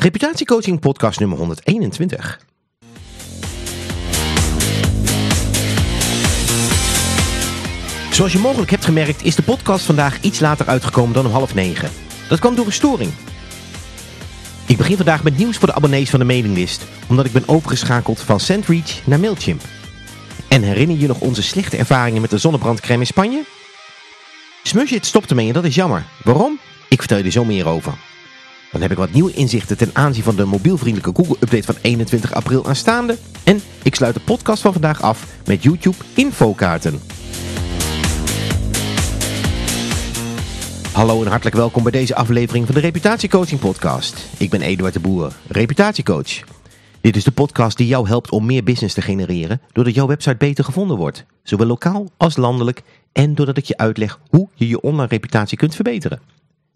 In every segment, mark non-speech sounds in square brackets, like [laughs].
Reputatiecoaching podcast nummer 121. Zoals je mogelijk hebt gemerkt is de podcast vandaag iets later uitgekomen dan om half negen. Dat kwam door een storing. Ik begin vandaag met nieuws voor de abonnees van de mailinglist, omdat ik ben overgeschakeld van SendReach naar Mailchimp. En herinner je nog onze slechte ervaringen met de zonnebrandcrème in Spanje? Smushit stopt ermee en dat is jammer. Waarom? Ik vertel je er zo meer over. Dan heb ik wat nieuwe inzichten ten aanzien van de mobielvriendelijke Google-update van 21 april aanstaande. En ik sluit de podcast van vandaag af met YouTube infokaarten. Hallo en hartelijk welkom bij deze aflevering van de Reputatiecoaching podcast. Ik ben Eduard de Boer, reputatiecoach. Dit is de podcast die jou helpt om meer business te genereren doordat jouw website beter gevonden wordt. Zowel lokaal als landelijk en doordat ik je uitleg hoe je je online reputatie kunt verbeteren.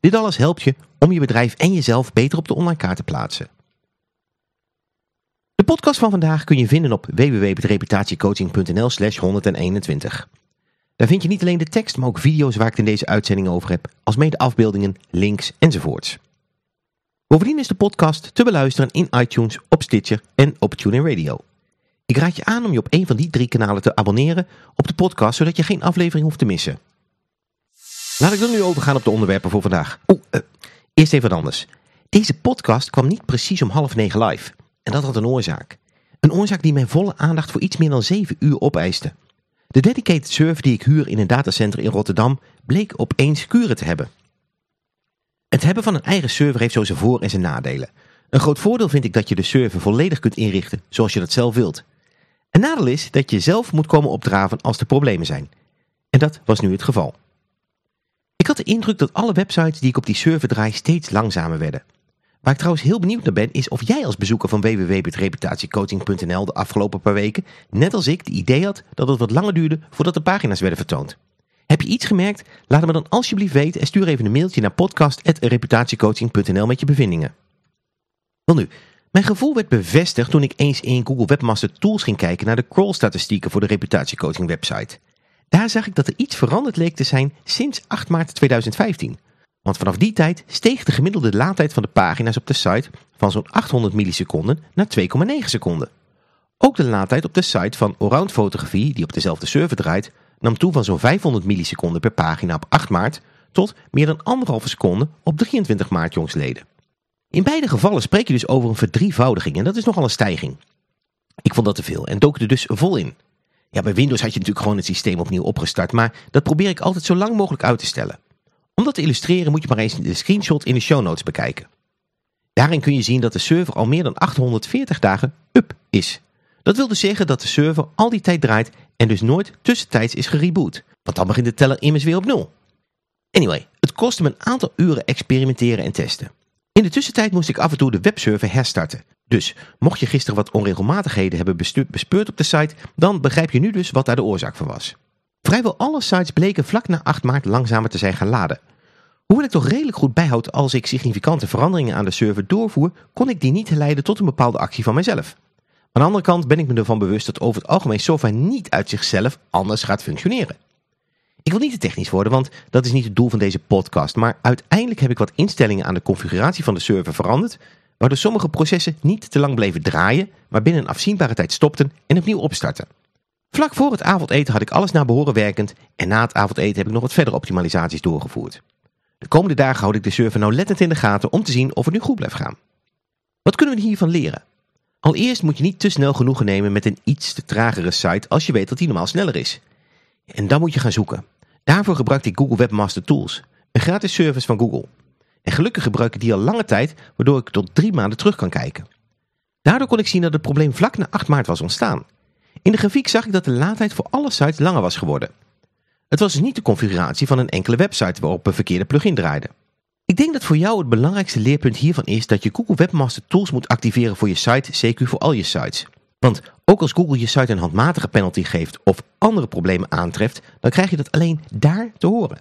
Dit alles helpt je om je bedrijf en jezelf beter op de online kaart te plaatsen. De podcast van vandaag kun je vinden op www.reputatiecoaching.nl slash 121. Daar vind je niet alleen de tekst, maar ook video's waar ik in deze uitzending over heb, als mede afbeeldingen, links enzovoorts. Bovendien is de podcast te beluisteren in iTunes, op Stitcher en op TuneIn Radio. Ik raad je aan om je op een van die drie kanalen te abonneren op de podcast, zodat je geen aflevering hoeft te missen. Laat ik dan nu overgaan op de onderwerpen voor vandaag. Oeh, uh, eerst even wat anders. Deze podcast kwam niet precies om half negen live. En dat had een oorzaak. Een oorzaak die mijn volle aandacht voor iets meer dan zeven uur opeiste. De dedicated server die ik huur in een datacenter in Rotterdam bleek opeens kuren te hebben. Het hebben van een eigen server heeft zo zijn voor- en zijn nadelen. Een groot voordeel vind ik dat je de server volledig kunt inrichten zoals je dat zelf wilt. Een nadeel is dat je zelf moet komen opdraven als er problemen zijn. En dat was nu het geval. Ik had de indruk dat alle websites die ik op die server draai steeds langzamer werden. Waar ik trouwens heel benieuwd naar ben is of jij als bezoeker van www.reputatiecoaching.nl de afgelopen paar weken, net als ik, het idee had dat het wat langer duurde voordat de pagina's werden vertoond. Heb je iets gemerkt? Laat het me dan alsjeblieft weten en stuur even een mailtje naar podcast.reputatiecoaching.nl met je bevindingen. Wel nu, mijn gevoel werd bevestigd toen ik eens in Google Webmaster Tools ging kijken naar de crawl-statistieken voor de reputatiecoaching website. Daar zag ik dat er iets veranderd leek te zijn sinds 8 maart 2015. Want vanaf die tijd steeg de gemiddelde laadtijd van de pagina's op de site van zo'n 800 milliseconden naar 2,9 seconden. Ook de laadtijd op de site van Allround Fotografie, die op dezelfde server draait, nam toe van zo'n 500 milliseconden per pagina op 8 maart tot meer dan 1,5 seconde op 23 maart jongsleden. In beide gevallen spreek je dus over een verdrievoudiging en dat is nogal een stijging. Ik vond dat te veel en dook er dus vol in. Ja, bij Windows had je natuurlijk gewoon het systeem opnieuw opgestart, maar dat probeer ik altijd zo lang mogelijk uit te stellen. Om dat te illustreren moet je maar eens de screenshot in de show notes bekijken. Daarin kun je zien dat de server al meer dan 840 dagen up is. Dat wil dus zeggen dat de server al die tijd draait en dus nooit tussentijds is gereboot. Want dan begint de teller immers weer op nul. Anyway, het kostte me een aantal uren experimenteren en testen. In de tussentijd moest ik af en toe de webserver herstarten. Dus mocht je gisteren wat onregelmatigheden hebben bespeurd op de site, dan begrijp je nu dus wat daar de oorzaak van was. Vrijwel alle sites bleken vlak na 8 maart langzamer te zijn gaan laden. Hoewel ik toch redelijk goed bijhoud als ik significante veranderingen aan de server doorvoer, kon ik die niet leiden tot een bepaalde actie van mijzelf. Aan de andere kant ben ik me ervan bewust dat over het algemeen software niet uit zichzelf anders gaat functioneren. Ik wil niet te technisch worden, want dat is niet het doel van deze podcast, maar uiteindelijk heb ik wat instellingen aan de configuratie van de server veranderd, waardoor sommige processen niet te lang bleven draaien, maar binnen een afzienbare tijd stopten en opnieuw opstarten. Vlak voor het avondeten had ik alles naar behoren werkend en na het avondeten heb ik nog wat verdere optimalisaties doorgevoerd. De komende dagen houd ik de server nauwlettend in de gaten om te zien of het nu goed blijft gaan. Wat kunnen we hiervan leren? Allereerst moet je niet te snel genoegen nemen met een iets te tragere site als je weet dat die normaal sneller is. En dan moet je gaan zoeken. Daarvoor gebruik ik Google Webmaster Tools, een gratis service van Google. En gelukkig gebruik ik die al lange tijd, waardoor ik tot drie maanden terug kan kijken. Daardoor kon ik zien dat het probleem vlak na 8 maart was ontstaan. In de grafiek zag ik dat de laadtijd voor alle sites langer was geworden. Het was dus niet de configuratie van een enkele website waarop een verkeerde plugin draaide. Ik denk dat voor jou het belangrijkste leerpunt hiervan is dat je Google Webmaster Tools moet activeren voor je site, CQ voor al je sites. Want ook als Google je site een handmatige penalty geeft of andere problemen aantreft, dan krijg je dat alleen daar te horen.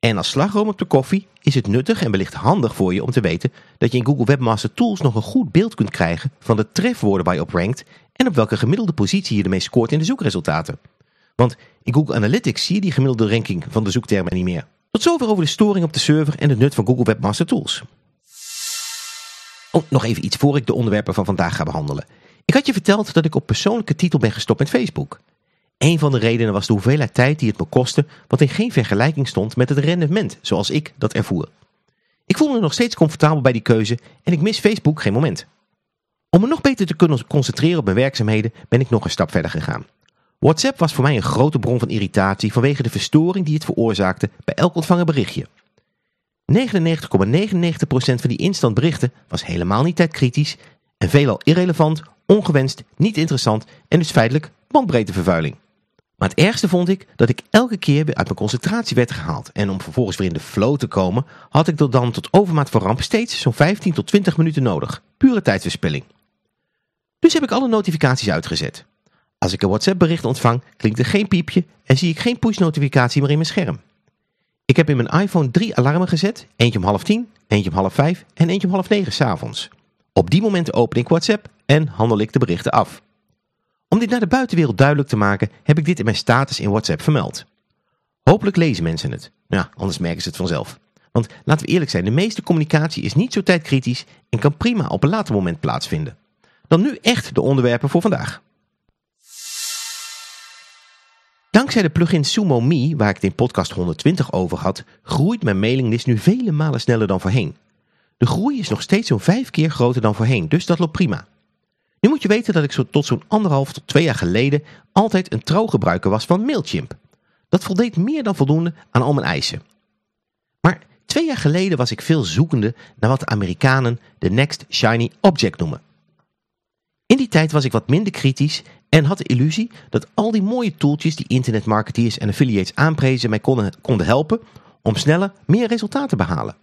En als slagroom op de koffie is het nuttig en wellicht handig voor je om te weten dat je in Google Webmaster Tools nog een goed beeld kunt krijgen van de trefwoorden waar je op rankt en op welke gemiddelde positie je ermee scoort in de zoekresultaten. Want in Google Analytics zie je die gemiddelde ranking van de zoektermen niet meer. Tot zover over de storing op de server en het nut van Google Webmaster Tools. Oh, nog even iets voor ik de onderwerpen van vandaag ga behandelen. Ik had je verteld dat ik op persoonlijke titel ben gestopt met Facebook. Een van de redenen was de hoeveelheid tijd die het me kostte, wat in geen vergelijking stond met het rendement zoals ik dat ervoer. Ik voel me nog steeds comfortabel bij die keuze en ik mis Facebook geen moment. Om me nog beter te kunnen concentreren op mijn werkzaamheden ben ik nog een stap verder gegaan. WhatsApp was voor mij een grote bron van irritatie vanwege de verstoring die het veroorzaakte bij elk ontvangen berichtje. 99,99% van die instant berichten was helemaal niet tijdkritisch en veelal irrelevant, ongewenst, niet interessant en dus feitelijk bandbreedtevervuiling. Maar het ergste vond ik dat ik elke keer weer uit mijn concentratie werd gehaald. En om vervolgens weer in de flow te komen, had ik dan tot overmaat van ramp steeds zo'n 15 tot 20 minuten nodig. Pure tijdverspilling. Dus heb ik alle notificaties uitgezet. Als ik een WhatsApp bericht ontvang, klinkt er geen piepje en zie ik geen push notificatie meer in mijn scherm. Ik heb in mijn iPhone drie alarmen gezet, eentje om half tien, eentje om half vijf en eentje om half negen s'avonds. Op die momenten open ik WhatsApp en handel ik de berichten af. Om dit naar de buitenwereld duidelijk te maken, heb ik dit in mijn status in WhatsApp vermeld. Hopelijk lezen mensen het. Ja, anders merken ze het vanzelf. Want laten we eerlijk zijn, de meeste communicatie is niet zo tijdkritisch en kan prima op een later moment plaatsvinden. Dan nu echt de onderwerpen voor vandaag. Dankzij de plugin Sumo Me, waar ik het in podcast 120 over had, groeit mijn mailinglist nu vele malen sneller dan voorheen. De groei is nog steeds zo'n vijf keer groter dan voorheen, dus dat loopt prima. Nu moet je weten dat ik zo tot zo'n anderhalf tot twee jaar geleden altijd een trouw gebruiker was van Mailchimp. Dat voldeed meer dan voldoende aan al mijn eisen. Maar twee jaar geleden was ik veel zoekende naar wat de Amerikanen de Next Shiny Object noemen. In die tijd was ik wat minder kritisch en had de illusie dat al die mooie tooltjes die internetmarketeers en affiliates aanprezen mij konden, konden helpen om sneller meer resultaten te behalen.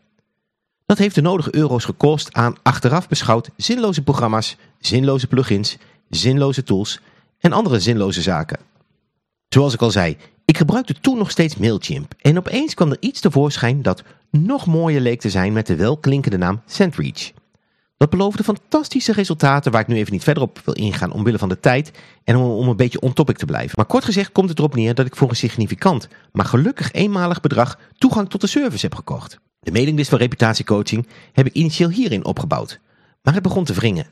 Dat heeft de nodige euro's gekost aan achteraf beschouwd zinloze programma's, zinloze plugins, zinloze tools en andere zinloze zaken. Zoals ik al zei, ik gebruikte toen nog steeds Mailchimp en opeens kwam er iets tevoorschijn dat nog mooier leek te zijn met de welklinkende naam SendReach. Dat beloofde fantastische resultaten waar ik nu even niet verder op wil ingaan omwille van de tijd en om, om een beetje on topic te blijven. Maar kort gezegd komt het erop neer dat ik voor een significant, maar gelukkig eenmalig bedrag toegang tot de service heb gekocht. De mailinglist van reputatiecoaching heb ik initieel hierin opgebouwd, maar het begon te wringen.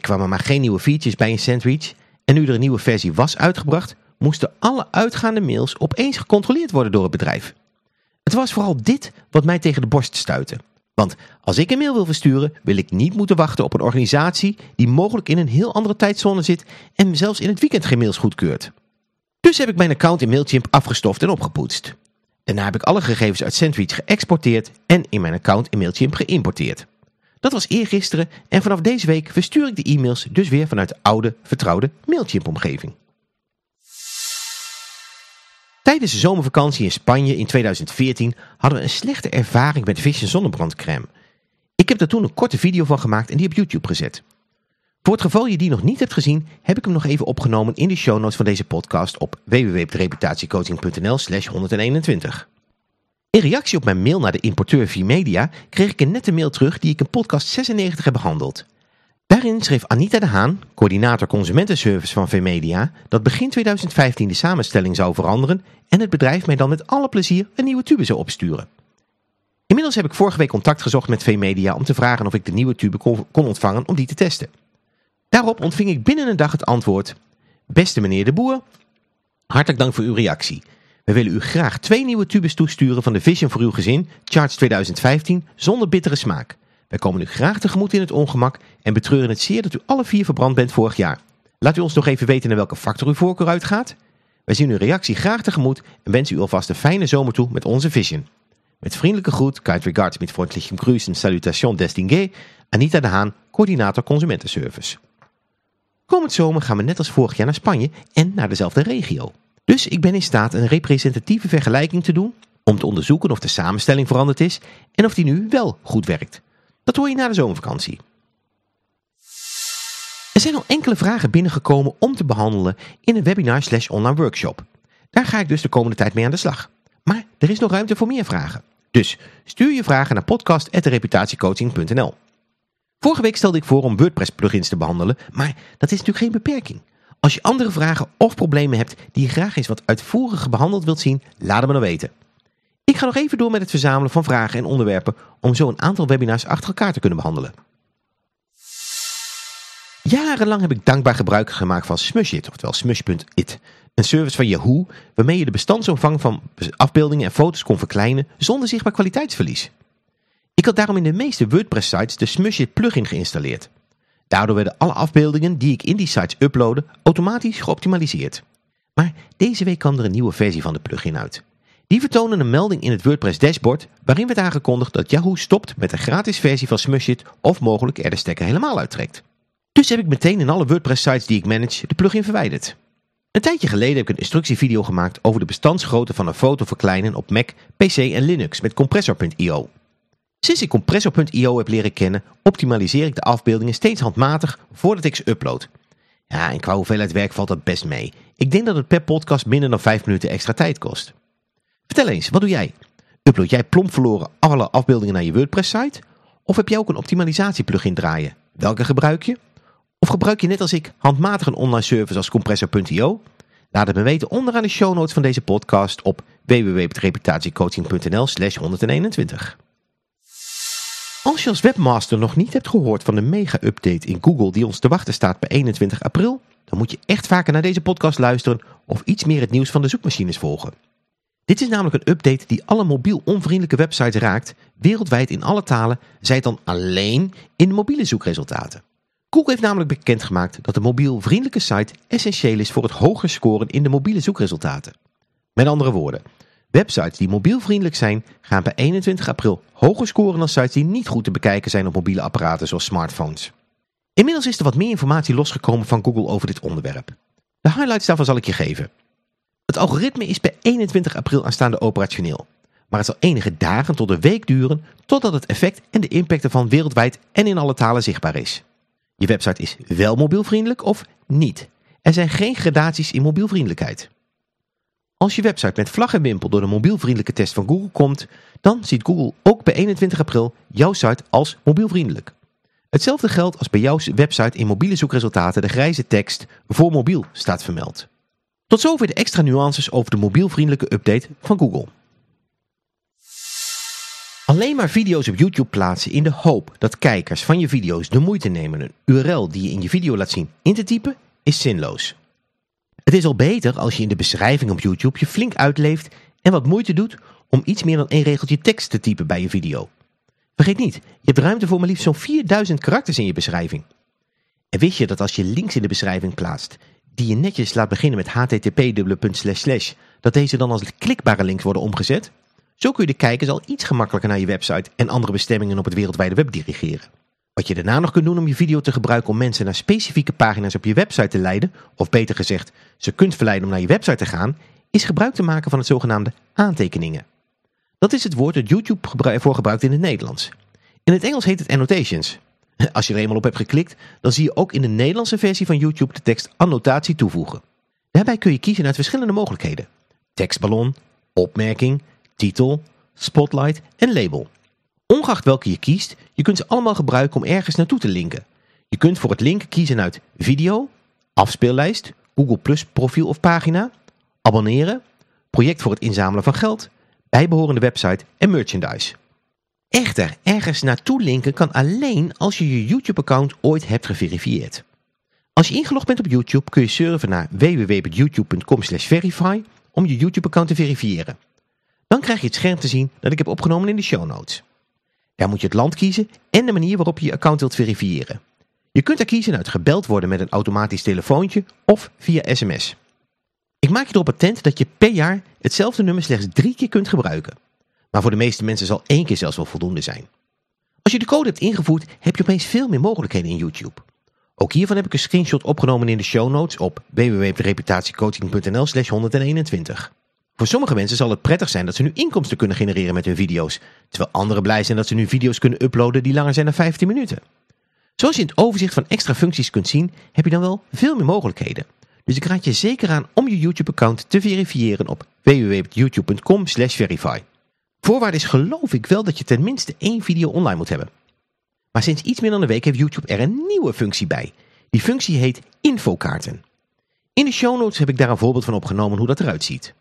Er maar geen nieuwe features bij in SendReach en nu er een nieuwe versie was uitgebracht, moesten alle uitgaande mails opeens gecontroleerd worden door het bedrijf. Het was vooral dit wat mij tegen de borst stuitte. Want als ik een mail wil versturen, wil ik niet moeten wachten op een organisatie die mogelijk in een heel andere tijdzone zit en zelfs in het weekend geen mails goedkeurt. Dus heb ik mijn account in Mailchimp afgestoft en opgepoetst. Daarna heb ik alle gegevens uit Sandwich geëxporteerd en in mijn account in Mailchimp geïmporteerd. Dat was eergisteren en vanaf deze week verstuur ik de e-mails dus weer vanuit de oude, vertrouwde Mailchimp-omgeving. Tijdens de zomervakantie in Spanje in 2014 hadden we een slechte ervaring met Vision zonnebrandcrème. Ik heb daar toen een korte video van gemaakt en die op YouTube gezet. Voor het geval je die nog niet hebt gezien, heb ik hem nog even opgenomen in de show notes van deze podcast op www.reputatiecoaching.nl slash 121. In reactie op mijn mail naar de importeur V-Media kreeg ik een nette mail terug die ik in podcast 96 heb behandeld. Daarin schreef Anita de Haan, coördinator consumentenservice van VMedia, dat begin 2015 de samenstelling zou veranderen en het bedrijf mij dan met alle plezier een nieuwe tube zou opsturen. Inmiddels heb ik vorige week contact gezocht met VMedia om te vragen of ik de nieuwe tube kon, ontvangen om die te testen. Daarop ontving ik binnen een dag het antwoord, beste meneer de Boer, hartelijk dank voor uw reactie. We willen u graag twee nieuwe tubes toesturen van de Vision voor uw gezin, Charge 2015, zonder bittere smaak. Wij komen u graag tegemoet in het ongemak en betreuren het zeer dat u alle vier verbrand bent vorig jaar. Laat u ons nog even weten naar welke factor uw voorkeur uitgaat. Wij zien uw reactie graag tegemoet en wensen u alvast een fijne zomer toe met onze Vision. Met vriendelijke groet, kind regards met freundlichem grüßen, salutation destingue, Anita de Haan, coördinator consumentenservice. Komend zomer gaan we net als vorig jaar naar Spanje en naar dezelfde regio. Dus ik ben in staat een representatieve vergelijking te doen om te onderzoeken of de samenstelling veranderd is en of die nu wel goed werkt. Dat hoor je na de zomervakantie. Er zijn al enkele vragen binnengekomen om te behandelen in een webinar slash online workshop. Daar ga ik dus de komende tijd mee aan de slag. Maar er is nog ruimte voor meer vragen. Dus stuur je vragen naar podcast.reputatiecoaching.nl Vorige week stelde ik voor om WordPress plugins te behandelen, maar dat is natuurlijk geen beperking. Als je andere vragen of problemen hebt die je graag eens wat uitvoeriger behandeld wilt zien, laat het me dan weten. Ik ga nog even door met het verzamelen van vragen en onderwerpen om zo een aantal webinars achter elkaar te kunnen behandelen. Jarenlang heb ik dankbaar gebruik gemaakt van Smushit, oftewel smush.it. Een service van Yahoo waarmee je de bestandsomvang van afbeeldingen en foto's kon verkleinen zonder zichtbaar kwaliteitsverlies. Ik had daarom in de meeste WordPress sites de Smushit plugin geïnstalleerd. Daardoor werden alle afbeeldingen die ik in die sites uploadde automatisch geoptimaliseerd. Maar deze week kwam er een nieuwe versie van de plugin uit. Die vertonen een melding in het WordPress dashboard waarin werd aangekondigd dat Yahoo stopt met de gratis versie van Smushit of mogelijk er de stekker helemaal uittrekt. Dus heb ik meteen in alle WordPress sites die ik manage de plugin verwijderd. Een tijdje geleden heb ik een instructievideo gemaakt over de bestandsgrootte van een foto verkleinen op Mac, PC en Linux met Compressor.io. Sinds ik Compressor.io heb leren kennen, optimaliseer ik de afbeeldingen steeds handmatig voordat ik ze upload. Ja, en qua hoeveelheid werk valt dat best mee. Ik denk dat het per podcast minder dan 5 minuten extra tijd kost. Vertel eens, wat doe jij? Upload jij plomp verloren alle afbeeldingen naar je WordPress site? Of heb jij ook een optimalisatie plugin draaien? Welke gebruik je? Of gebruik je net als ik handmatig een online service als Compressor.io? Laat het me weten onderaan de show notes van deze podcast op www.reputatiecoaching.nl slash 121. Als je als webmaster nog niet hebt gehoord van de mega-update in Google die ons te wachten staat bij 21 april, dan moet je echt vaker naar deze podcast luisteren of iets meer het nieuws van de zoekmachines volgen. Dit is namelijk een update die alle mobiel onvriendelijke websites raakt, wereldwijd in alle talen, zij dan alleen in de mobiele zoekresultaten. Google heeft namelijk bekendgemaakt dat de mobiel vriendelijke site essentieel is voor het hoger scoren in de mobiele zoekresultaten. Met andere woorden, websites die mobielvriendelijk zijn gaan bij 21 april hoger scoren dan sites die niet goed te bekijken zijn op mobiele apparaten zoals smartphones. Inmiddels is er wat meer informatie losgekomen van Google over dit onderwerp. De highlights daarvan zal ik je geven. Het algoritme is bij 21 april aanstaande operationeel. Maar het zal enige dagen tot een week duren totdat het effect en de impact ervan wereldwijd en in alle talen zichtbaar is. Je website is wel mobielvriendelijk of niet. Er zijn geen gradaties in mobielvriendelijkheid. Als je website met vlag en wimpel door de mobielvriendelijke test van Google komt, dan ziet Google ook bij 21 april jouw site als mobielvriendelijk. Hetzelfde geldt als bij jouw website in mobiele zoekresultaten de grijze tekst voor mobiel staat vermeld. Tot zover de extra nuances over de mobielvriendelijke update van Google. Alleen maar video's op YouTube plaatsen in de hoop dat kijkers van je video's de moeite nemen een URL die je in je video laat zien in te typen, is zinloos. Het is al beter als je in de beschrijving op YouTube je flink uitleeft en wat moeite doet om iets meer dan één regeltje tekst te typen bij je video. Vergeet niet, je hebt ruimte voor maar liefst zo'n 4000 karakters in je beschrijving. En wist je dat als je links in de beschrijving plaatst, die je netjes laat beginnen met http dat deze dan als klikbare links worden omgezet? Zo kun je de kijkers al iets gemakkelijker naar je website en andere bestemmingen op het wereldwijde web dirigeren. Wat je daarna nog kunt doen om je video te gebruiken om mensen naar specifieke pagina's op je website te leiden, of beter gezegd, ze kunt verleiden om naar je website te gaan, is gebruik te maken van het zogenaamde aantekeningen. Dat is het woord dat YouTube ervoor gebruikt in het Nederlands. In het Engels heet het annotations. [laughs] Als je er eenmaal op hebt geklikt, dan zie je ook in de Nederlandse versie van YouTube de tekst annotatie toevoegen. Daarbij kun je kiezen uit verschillende mogelijkheden. Tekstballon, opmerking, titel, spotlight en label. Ongeacht welke je kiest, je kunt ze allemaal gebruiken om ergens naartoe te linken. Je kunt voor het linken kiezen uit video, afspeellijst, Google Plus profiel of pagina, abonneren, project voor het inzamelen van geld, bijbehorende website en merchandise. Echter, ergens naartoe linken kan alleen als je je YouTube-account ooit hebt geverifieerd. Als je ingelogd bent op YouTube kun je surfen naar www.youtube.com verify om je YouTube-account te verifiëren. Dan krijg je het scherm te zien dat ik heb opgenomen in de show notes. Daar moet je het land kiezen en de manier waarop je je account wilt verifiëren. Je kunt er kiezen uit gebeld worden met een automatisch telefoontje of via sms. Ik maak je erop attent dat je per jaar hetzelfde nummer slechts drie keer kunt gebruiken. Maar voor de meeste mensen zal één keer zelfs wel voldoende zijn. Als je de code hebt ingevoerd, heb je opeens veel meer mogelijkheden in YouTube. Ook hiervan heb ik een screenshot opgenomen in de show notes op www.reputatiecoaching.nl slash 121. Voor sommige mensen zal het prettig zijn dat ze nu inkomsten kunnen genereren met hun video's, terwijl anderen blij zijn dat ze nu video's kunnen uploaden die langer zijn dan 15 minuten. Zoals je in het overzicht van extra functies kunt zien, heb je dan wel veel meer mogelijkheden. Dus ik raad je zeker aan om je YouTube-account te verifiëren op www.youtube.com verify. Voorwaarde is geloof ik wel dat je tenminste één video online moet hebben. Maar sinds iets meer dan een week heeft YouTube er een nieuwe functie bij. Die functie heet infokaarten. In de show notes heb ik daar een voorbeeld van opgenomen hoe dat eruit ziet.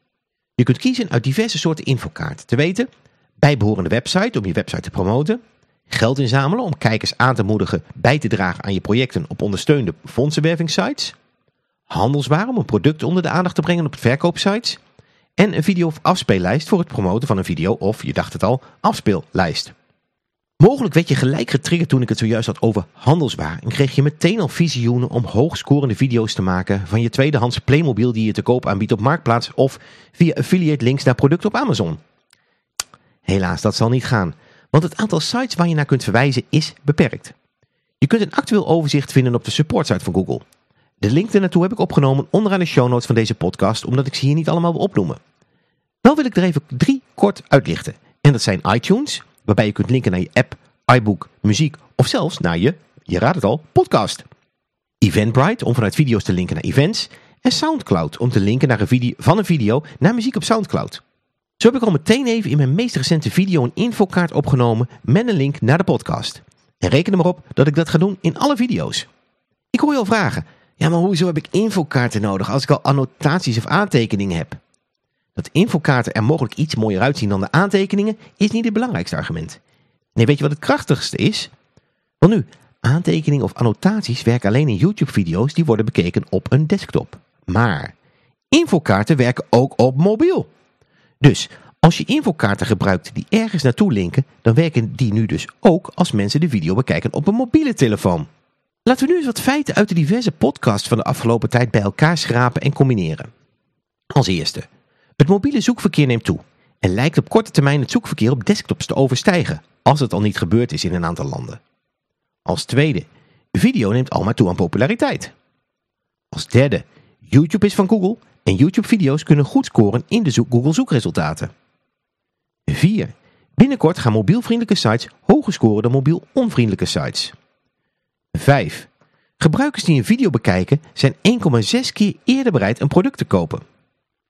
Je kunt kiezen uit diverse soorten infokaarten. Te weten, bijbehorende website om je website te promoten, Geld inzamelen om kijkers aan te moedigen bij te dragen aan je projecten op ondersteunde fondsenwervingssites. Handelswaar om een product onder de aandacht te brengen op verkoopsites. En een video of afspeellijst voor het promoten van een video of, je dacht het al, afspeellijst. Mogelijk werd je gelijk getriggerd toen ik het zojuist had over handelswaar en kreeg je meteen al visioenen om hoogscorende video's te maken van je tweedehands Playmobil die je te koop aanbiedt op Marktplaats of via affiliate links naar producten op Amazon. Helaas, dat zal niet gaan, want het aantal sites waar je naar kunt verwijzen is beperkt. Je kunt een actueel overzicht vinden op de supportsite van Google. De link ernaartoe heb ik opgenomen onderaan de show notes van deze podcast, omdat ik ze hier niet allemaal wil opnoemen. Wel wil ik er even drie kort uitlichten. En dat zijn iTunes, waarbij je kunt linken naar je app, iBook, muziek of zelfs naar je, je raadt het al, podcast. Eventbrite om vanuit video's te linken naar events en Soundcloud om te linken naar een video, van een video naar muziek op Soundcloud. Zo heb ik al meteen even in mijn meest recente video een infokaart opgenomen met een link naar de podcast. En reken er maar op dat ik dat ga doen in alle video's. Ik hoor je al vragen, ja maar hoezo heb ik infokaarten nodig als ik al annotaties of aantekeningen heb? Dat infokaarten er mogelijk iets mooier uitzien dan de aantekeningen is niet het belangrijkste argument. Nee, weet je wat het krachtigste is? Wel nu, aantekeningen of annotaties werken alleen in YouTube-video's die worden bekeken op een desktop. Maar infokaarten werken ook op mobiel. Dus als je infokaarten gebruikt die ergens naartoe linken, dan werken die nu dus ook als mensen de video bekijken op een mobiele telefoon. Laten we nu eens wat feiten uit de diverse podcasts van de afgelopen tijd bij elkaar schrapen en combineren. Als eerste, het mobiele zoekverkeer neemt toe en lijkt op korte termijn het zoekverkeer op desktops te overstijgen, als het al niet gebeurd is in een aantal landen. Als tweede, video neemt almaar toe aan populariteit. Als derde, YouTube is van Google en YouTube-video's kunnen goed scoren in de Google zoekresultaten. 4. Binnenkort gaan mobielvriendelijke sites hoger scoren dan mobiel onvriendelijke sites. 5. Gebruikers die een video bekijken zijn 1,6 keer eerder bereid een product te kopen.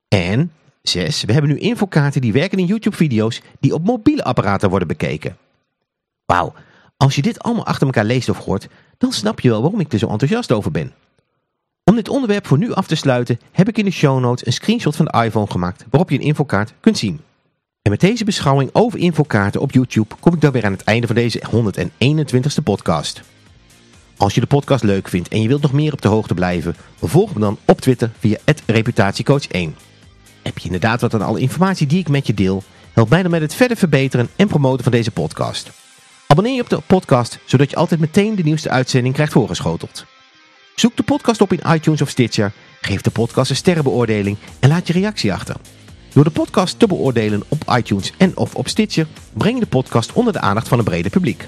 En 6. We hebben nu infokaarten die werken in YouTube-video's die op mobiele apparaten worden bekeken. Wauw, als je dit allemaal achter elkaar leest of hoort, dan snap je wel waarom ik er zo enthousiast over ben. Om dit onderwerp voor nu af te sluiten, heb ik in de show notes een screenshot van de iPhone gemaakt waarop je een infokaart kunt zien. En met deze beschouwing over infokaarten op YouTube kom ik dan weer aan het einde van deze 121ste podcast. Als je de podcast leuk vindt en je wilt nog meer op de hoogte blijven, volg me dan op Twitter via reputatiecoach1. Heb je inderdaad wat aan alle informatie die ik met je deel, help mij dan met het verder verbeteren en promoten van deze podcast. Abonneer je op de podcast, zodat je altijd meteen de nieuwste uitzending krijgt voorgeschoteld. Zoek de podcast op in iTunes of Stitcher, geef de podcast een sterrenbeoordeling en laat je reactie achter. Door de podcast te beoordelen op iTunes en of op Stitcher, breng je de podcast onder de aandacht van een brede publiek.